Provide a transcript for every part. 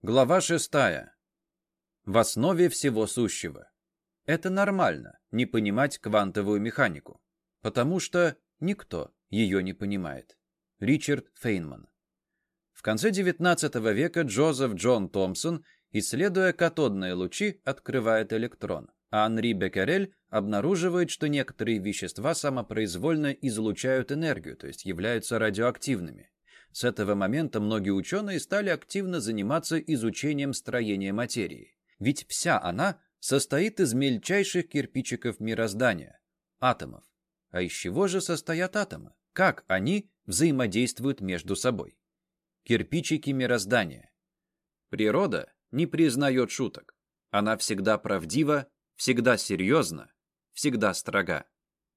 Глава 6. В основе всего сущего. Это нормально, не понимать квантовую механику, потому что никто ее не понимает. Ричард Фейнман. В конце XIX века Джозеф Джон Томпсон, исследуя катодные лучи, открывает электрон, а Анри Беккерель обнаруживает, что некоторые вещества самопроизвольно излучают энергию, то есть являются радиоактивными. С этого момента многие ученые стали активно заниматься изучением строения материи. Ведь вся она состоит из мельчайших кирпичиков мироздания – атомов. А из чего же состоят атомы? Как они взаимодействуют между собой? Кирпичики мироздания. Природа не признает шуток. Она всегда правдива, всегда серьезна, всегда строга.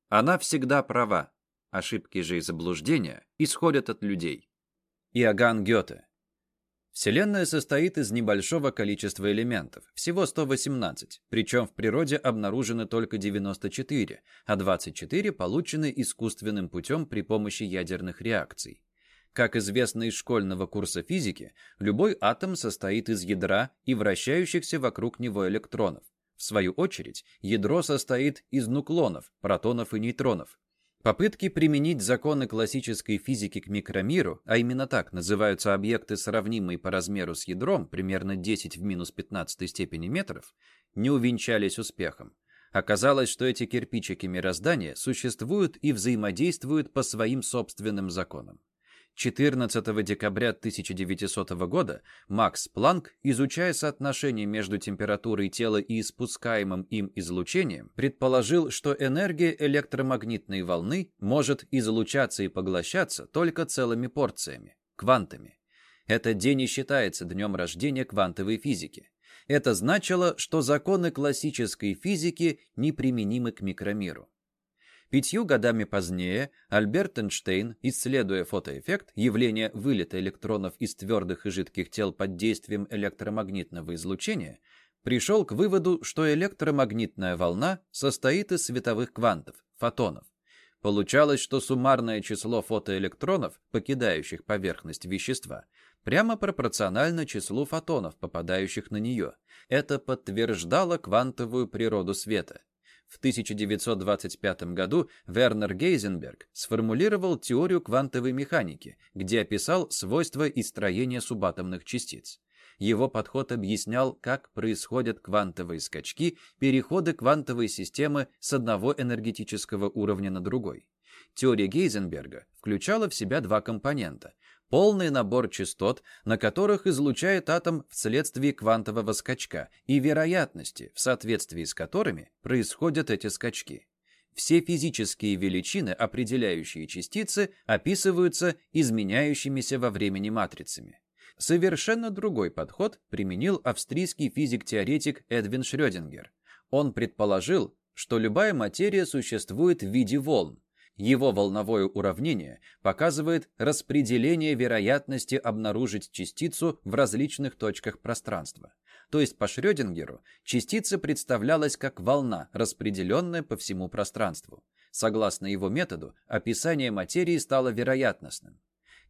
Она всегда права. Ошибки же и заблуждения исходят от людей. Иоганн Гёте. Вселенная состоит из небольшого количества элементов, всего 118, причем в природе обнаружены только 94, а 24 получены искусственным путем при помощи ядерных реакций. Как известно из школьного курса физики, любой атом состоит из ядра и вращающихся вокруг него электронов. В свою очередь, ядро состоит из нуклонов, протонов и нейтронов. Попытки применить законы классической физики к микромиру, а именно так называются объекты, сравнимые по размеру с ядром, примерно 10 в минус 15 степени метров, не увенчались успехом. Оказалось, что эти кирпичики мироздания существуют и взаимодействуют по своим собственным законам. 14 декабря 1900 года Макс Планк, изучая соотношение между температурой тела и испускаемым им излучением, предположил, что энергия электромагнитной волны может излучаться и поглощаться только целыми порциями – квантами. Этот день и считается днем рождения квантовой физики. Это значило, что законы классической физики неприменимы к микромиру. Пятью годами позднее Альберт Эйнштейн, исследуя фотоэффект, явление вылета электронов из твердых и жидких тел под действием электромагнитного излучения, пришел к выводу, что электромагнитная волна состоит из световых квантов, фотонов. Получалось, что суммарное число фотоэлектронов, покидающих поверхность вещества, прямо пропорционально числу фотонов, попадающих на нее. Это подтверждало квантовую природу света. В 1925 году Вернер Гейзенберг сформулировал теорию квантовой механики, где описал свойства и строение субатомных частиц. Его подход объяснял, как происходят квантовые скачки, переходы квантовой системы с одного энергетического уровня на другой. Теория Гейзенберга включала в себя два компонента полный набор частот, на которых излучает атом вследствие квантового скачка, и вероятности, в соответствии с которыми происходят эти скачки. Все физические величины, определяющие частицы, описываются изменяющимися во времени матрицами. Совершенно другой подход применил австрийский физик-теоретик Эдвин Шрёдингер. Он предположил, что любая материя существует в виде волн, его волновое уравнение показывает распределение вероятности обнаружить частицу в различных точках пространства. То есть по Шрёдингеру частица представлялась как волна, распределенная по всему пространству. Согласно его методу, описание материи стало вероятностным.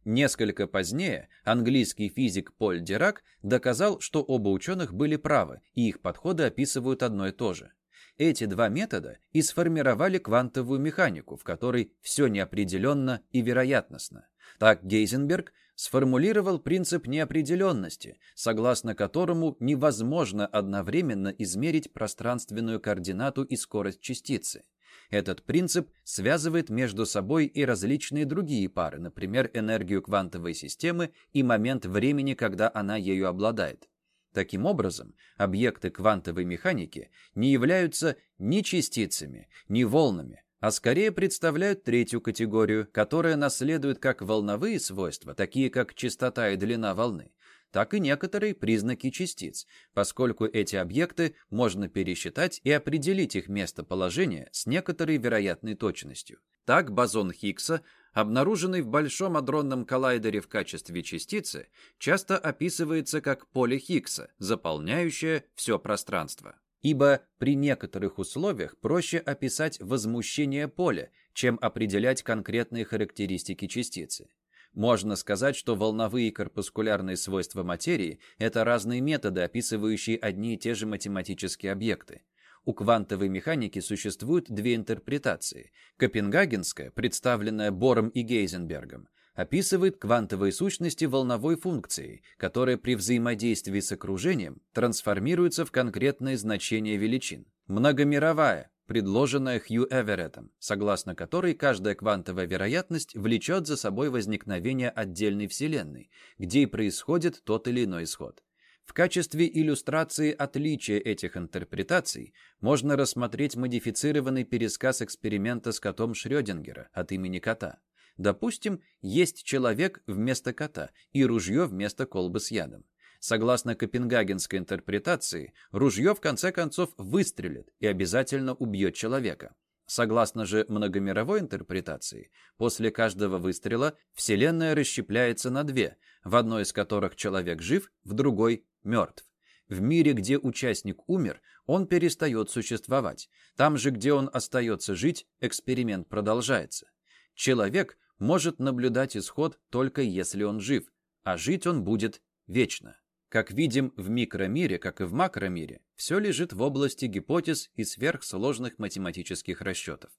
Несколько позднее английский физик Поль Дирак доказал, что оба ученых были правы, и их подходы описывают одно и то же. Эти два метода и сформировали квантовую механику, в которой все неопределенно и вероятностно. Так Гейзенберг сформулировал принцип неопределенности, согласно которому невозможно одновременно измерить пространственную координату и скорость частицы. Этот принцип связывает между собой и различные другие пары, например, энергию квантовой системы и момент времени, когда она ею обладает. Таким образом, объекты квантовой механики не являются ни частицами, ни волнами, а скорее представляют третью категорию, которая наследует как волновые свойства, такие как частота и длина волны, так и некоторые признаки частиц, поскольку эти объекты можно пересчитать и определить их местоположение с некоторой вероятной точностью. Так бозон Хиггса обнаруженный в Большом адронном коллайдере в качестве частицы, часто описывается как поле Хиггса, заполняющее все пространство. Ибо при некоторых условиях проще описать возмущение поля, чем определять конкретные характеристики частицы. Можно сказать, что волновые и корпускулярные свойства материи – это разные методы, описывающие одни и те же математические объекты. У квантовой механики существуют две интерпретации. Копенгагенская, представленная Бором и Гейзенбергом, описывает квантовые сущности волновой функции, которая при взаимодействии с окружением трансформируется в конкретное значение величин. Многомировая, предложенная Хью Эвереттом, согласно которой каждая квантовая вероятность влечет за собой возникновение отдельной Вселенной, где и происходит тот или иной исход. В качестве иллюстрации отличия этих интерпретаций можно рассмотреть модифицированный пересказ эксперимента с котом Шрёдингера от имени кота. Допустим, есть человек вместо кота и ружье вместо колбы с ядом. Согласно копенгагенской интерпретации, ружье в конце концов выстрелит и обязательно убьет человека. Согласно же многомировой интерпретации, после каждого выстрела Вселенная расщепляется на две, в одной из которых человек жив, в другой – мертв. В мире, где участник умер, он перестает существовать. Там же, где он остается жить, эксперимент продолжается. Человек может наблюдать исход только если он жив, а жить он будет вечно. Как видим, в микромире, как и в макромире, все лежит в области гипотез и сверхсложных математических расчетов.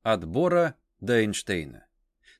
От Бора до Эйнштейна.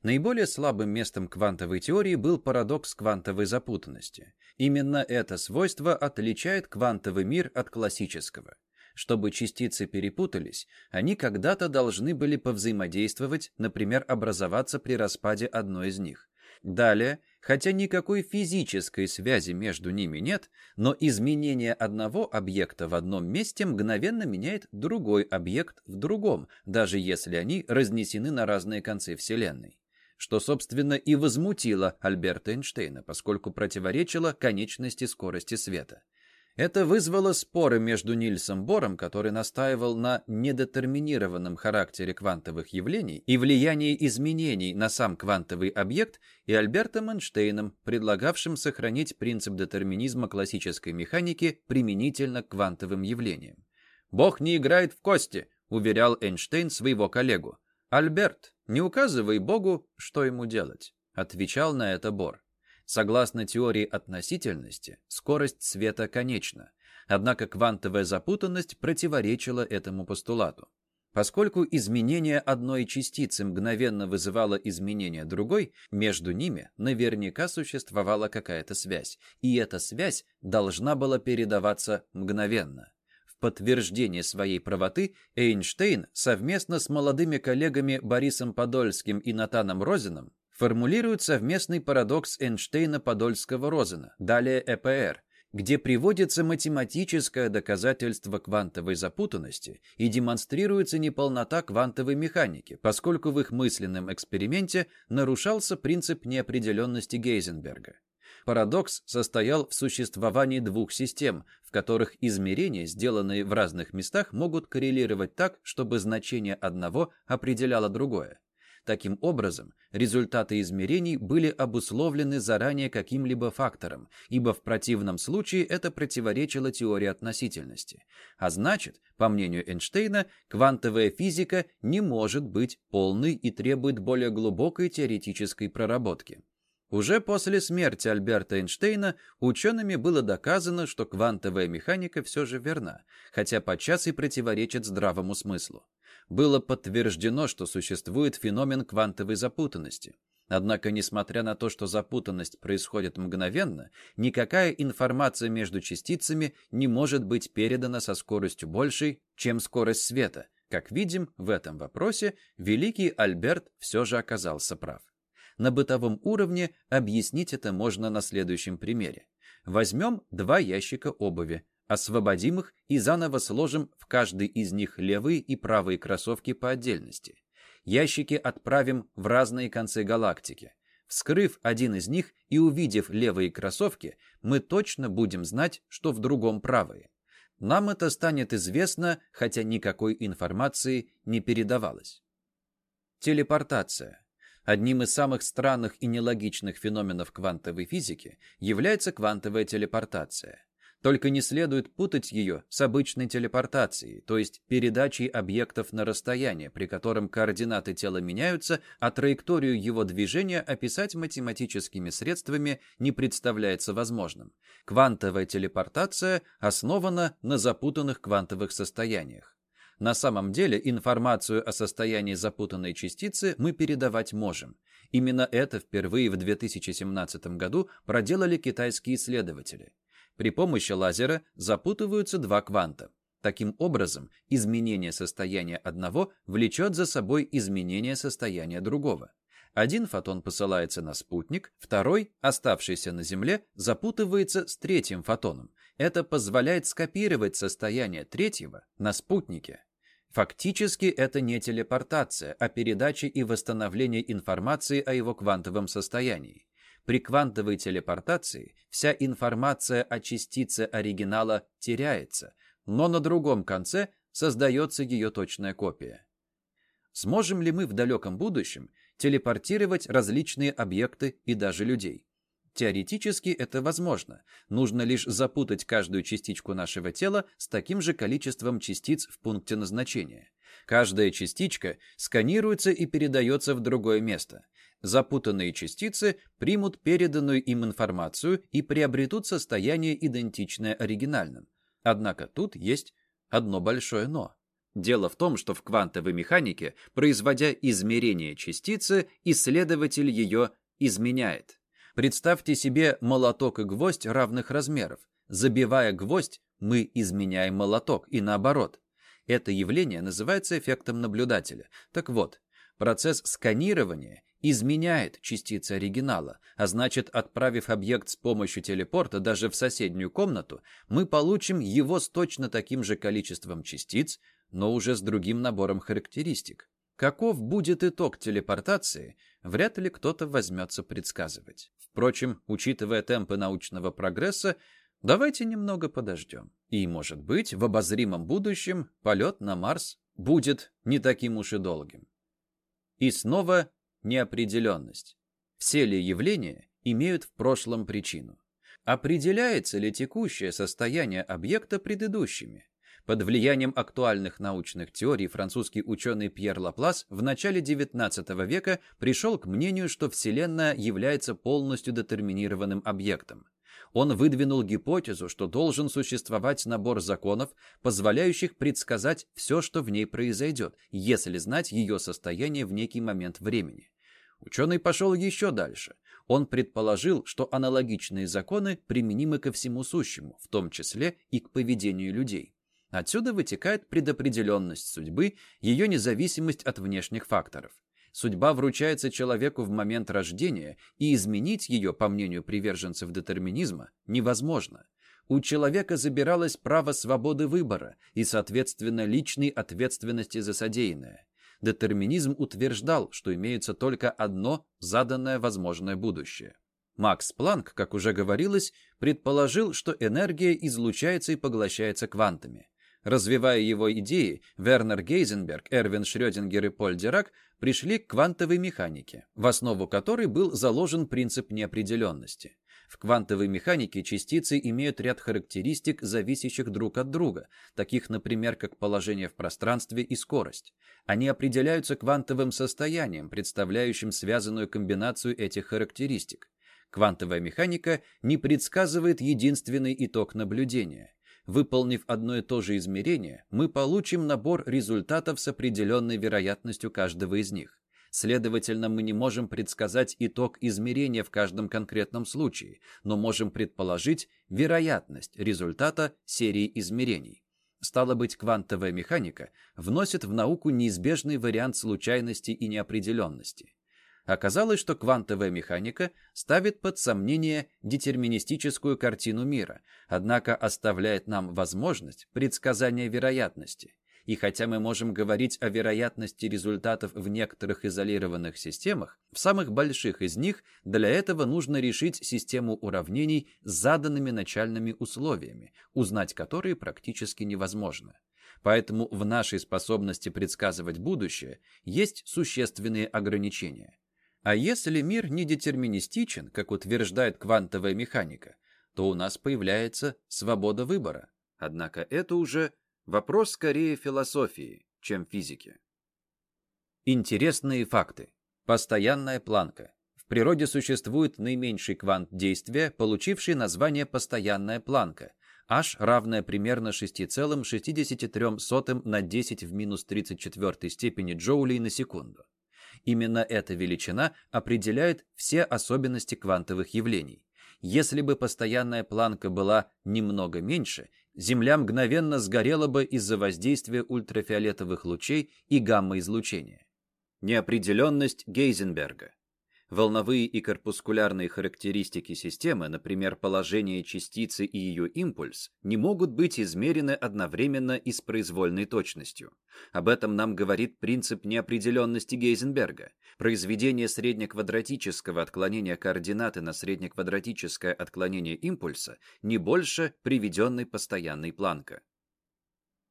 Наиболее слабым местом квантовой теории был парадокс квантовой запутанности. Именно это свойство отличает квантовый мир от классического. Чтобы частицы перепутались, они когда-то должны были повзаимодействовать, например, образоваться при распаде одной из них. Далее, хотя никакой физической связи между ними нет, но изменение одного объекта в одном месте мгновенно меняет другой объект в другом, даже если они разнесены на разные концы Вселенной. Что, собственно, и возмутило Альберта Эйнштейна, поскольку противоречило конечности скорости света. Это вызвало споры между Нильсом Бором, который настаивал на недетерминированном характере квантовых явлений и влиянии изменений на сам квантовый объект, и Альбертом Эйнштейном, предлагавшим сохранить принцип детерминизма классической механики применительно к квантовым явлениям. «Бог не играет в кости», — уверял Эйнштейн своего коллегу. «Альберт, не указывай Богу, что ему делать», — отвечал на это Бор. Согласно теории относительности, скорость света конечна, однако квантовая запутанность противоречила этому постулату. Поскольку изменение одной частицы мгновенно вызывало изменение другой, между ними наверняка существовала какая-то связь, и эта связь должна была передаваться мгновенно. В подтверждение своей правоты Эйнштейн совместно с молодыми коллегами Борисом Подольским и Натаном Розином формулирует совместный парадокс Эйнштейна-Подольского-Розена, далее ЭПР, где приводится математическое доказательство квантовой запутанности и демонстрируется неполнота квантовой механики, поскольку в их мысленном эксперименте нарушался принцип неопределенности Гейзенберга. Парадокс состоял в существовании двух систем, в которых измерения, сделанные в разных местах, могут коррелировать так, чтобы значение одного определяло другое. Таким образом, результаты измерений были обусловлены заранее каким-либо фактором, ибо в противном случае это противоречило теории относительности. А значит, по мнению Эйнштейна, квантовая физика не может быть полной и требует более глубокой теоретической проработки. Уже после смерти Альберта Эйнштейна учеными было доказано, что квантовая механика все же верна, хотя подчас и противоречит здравому смыслу было подтверждено, что существует феномен квантовой запутанности. Однако, несмотря на то, что запутанность происходит мгновенно, никакая информация между частицами не может быть передана со скоростью большей, чем скорость света. Как видим, в этом вопросе великий Альберт все же оказался прав. На бытовом уровне объяснить это можно на следующем примере. Возьмем два ящика обуви, Освободим их и заново сложим в каждый из них левые и правые кроссовки по отдельности. Ящики отправим в разные концы галактики. Вскрыв один из них и увидев левые кроссовки, мы точно будем знать, что в другом правые. Нам это станет известно, хотя никакой информации не передавалось. Телепортация. Одним из самых странных и нелогичных феноменов квантовой физики является квантовая телепортация. Только не следует путать ее с обычной телепортацией, то есть передачей объектов на расстояние, при котором координаты тела меняются, а траекторию его движения описать математическими средствами не представляется возможным. Квантовая телепортация основана на запутанных квантовых состояниях. На самом деле информацию о состоянии запутанной частицы мы передавать можем. Именно это впервые в 2017 году проделали китайские исследователи. При помощи лазера запутываются два кванта. Таким образом, изменение состояния одного влечет за собой изменение состояния другого. Один фотон посылается на спутник, второй, оставшийся на Земле, запутывается с третьим фотоном. Это позволяет скопировать состояние третьего на спутнике. Фактически это не телепортация, а передача и восстановление информации о его квантовом состоянии. При квантовой телепортации вся информация о частице оригинала теряется, но на другом конце создается ее точная копия. Сможем ли мы в далеком будущем телепортировать различные объекты и даже людей? Теоретически это возможно. Нужно лишь запутать каждую частичку нашего тела с таким же количеством частиц в пункте назначения. Каждая частичка сканируется и передается в другое место. Запутанные частицы примут переданную им информацию и приобретут состояние, идентичное оригинальным. Однако тут есть одно большое «но». Дело в том, что в квантовой механике, производя измерение частицы, исследователь ее изменяет. Представьте себе молоток и гвоздь равных размеров. Забивая гвоздь, мы изменяем молоток, и наоборот. Это явление называется эффектом наблюдателя. Так вот, процесс сканирования изменяет частицы оригинала, а значит, отправив объект с помощью телепорта даже в соседнюю комнату, мы получим его с точно таким же количеством частиц, но уже с другим набором характеристик. Каков будет итог телепортации, вряд ли кто-то возьмется предсказывать. Впрочем, учитывая темпы научного прогресса, давайте немного подождем. И, может быть, в обозримом будущем полет на Марс будет не таким уж и долгим. И снова неопределенность. Все ли явления имеют в прошлом причину? Определяется ли текущее состояние объекта предыдущими? Под влиянием актуальных научных теорий французский ученый Пьер Лаплас в начале XIX века пришел к мнению, что Вселенная является полностью детерминированным объектом. Он выдвинул гипотезу, что должен существовать набор законов, позволяющих предсказать все, что в ней произойдет, если знать ее состояние в некий момент времени. Ученый пошел еще дальше. Он предположил, что аналогичные законы применимы ко всему сущему, в том числе и к поведению людей. Отсюда вытекает предопределенность судьбы, ее независимость от внешних факторов. Судьба вручается человеку в момент рождения, и изменить ее, по мнению приверженцев детерминизма, невозможно. У человека забиралось право свободы выбора и, соответственно, личной ответственности за содеянное. Детерминизм утверждал, что имеется только одно заданное возможное будущее. Макс Планк, как уже говорилось, предположил, что энергия излучается и поглощается квантами. Развивая его идеи, Вернер Гейзенберг, Эрвин Шрёдингер и Поль Дирак пришли к квантовой механике, в основу которой был заложен принцип неопределенности. В квантовой механике частицы имеют ряд характеристик, зависящих друг от друга, таких, например, как положение в пространстве и скорость. Они определяются квантовым состоянием, представляющим связанную комбинацию этих характеристик. Квантовая механика не предсказывает единственный итог наблюдения. Выполнив одно и то же измерение, мы получим набор результатов с определенной вероятностью каждого из них. Следовательно, мы не можем предсказать итог измерения в каждом конкретном случае, но можем предположить вероятность результата серии измерений. Стало быть, квантовая механика вносит в науку неизбежный вариант случайности и неопределенности. Оказалось, что квантовая механика ставит под сомнение детерминистическую картину мира, однако оставляет нам возможность предсказания вероятности. И хотя мы можем говорить о вероятности результатов в некоторых изолированных системах, в самых больших из них для этого нужно решить систему уравнений с заданными начальными условиями, узнать которые практически невозможно. Поэтому в нашей способности предсказывать будущее есть существенные ограничения. А если мир не детерминистичен, как утверждает квантовая механика, то у нас появляется свобода выбора. Однако это уже вопрос скорее философии, чем физики. Интересные факты. Постоянная планка. В природе существует наименьший квант действия, получивший название постоянная планка, h равная примерно 6,63 на 10 в минус 34 степени джоулей на секунду. Именно эта величина определяет все особенности квантовых явлений. Если бы постоянная планка была немного меньше, Земля мгновенно сгорела бы из-за воздействия ультрафиолетовых лучей и гамма-излучения. Неопределенность Гейзенберга. Волновые и корпускулярные характеристики системы, например, положение частицы и ее импульс, не могут быть измерены одновременно и с произвольной точностью. Об этом нам говорит принцип неопределенности Гейзенберга. Произведение среднеквадратического отклонения координаты на среднеквадратическое отклонение импульса не больше приведенной постоянной планка.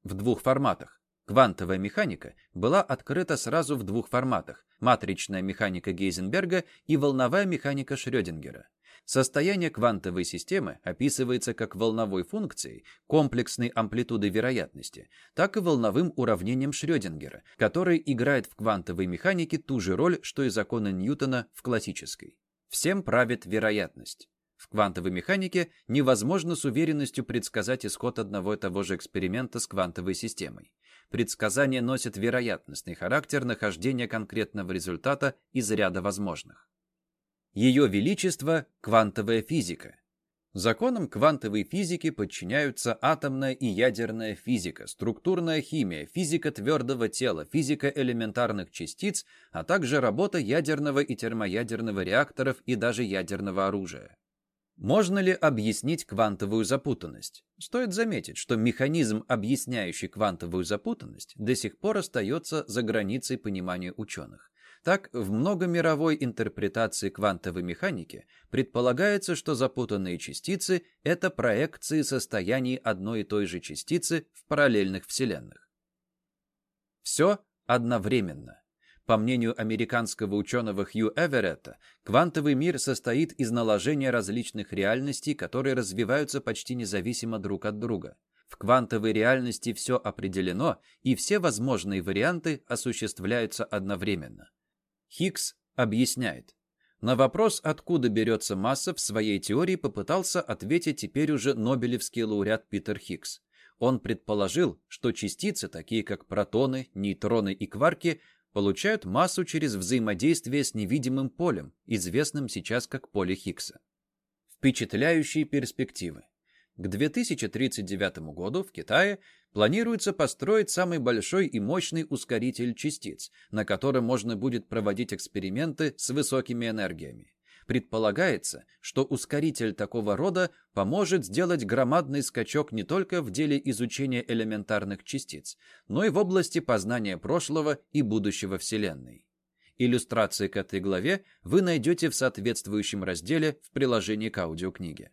В двух форматах Квантовая механика была открыта сразу в двух форматах – матричная механика Гейзенберга и волновая механика Шрёдингера. Состояние квантовой системы описывается как волновой функцией комплексной амплитуды вероятности, так и волновым уравнением Шрёдингера, который играет в квантовой механике ту же роль, что и законы Ньютона в классической. Всем правит вероятность. В квантовой механике невозможно с уверенностью предсказать исход одного и того же эксперимента с квантовой системой предсказание носит вероятностный характер нахождения конкретного результата из ряда возможных. Ее величество – квантовая физика. Законам квантовой физики подчиняются атомная и ядерная физика, структурная химия, физика твердого тела, физика элементарных частиц, а также работа ядерного и термоядерного реакторов и даже ядерного оружия. Можно ли объяснить квантовую запутанность? Стоит заметить, что механизм, объясняющий квантовую запутанность, до сих пор остается за границей понимания ученых. Так, в многомировой интерпретации квантовой механики предполагается, что запутанные частицы – это проекции состояний одной и той же частицы в параллельных вселенных. Все одновременно. По мнению американского ученого Хью Эверетта, квантовый мир состоит из наложения различных реальностей, которые развиваются почти независимо друг от друга. В квантовой реальности все определено, и все возможные варианты осуществляются одновременно. Хиггс объясняет. На вопрос, откуда берется масса, в своей теории попытался ответить теперь уже Нобелевский лауреат Питер Хиггс. Он предположил, что частицы, такие как протоны, нейтроны и кварки, получают массу через взаимодействие с невидимым полем, известным сейчас как поле Хиггса. Впечатляющие перспективы. К 2039 году в Китае планируется построить самый большой и мощный ускоритель частиц, на котором можно будет проводить эксперименты с высокими энергиями. Предполагается, что ускоритель такого рода поможет сделать громадный скачок не только в деле изучения элементарных частиц, но и в области познания прошлого и будущего Вселенной. Иллюстрации к этой главе вы найдете в соответствующем разделе в приложении к аудиокниге.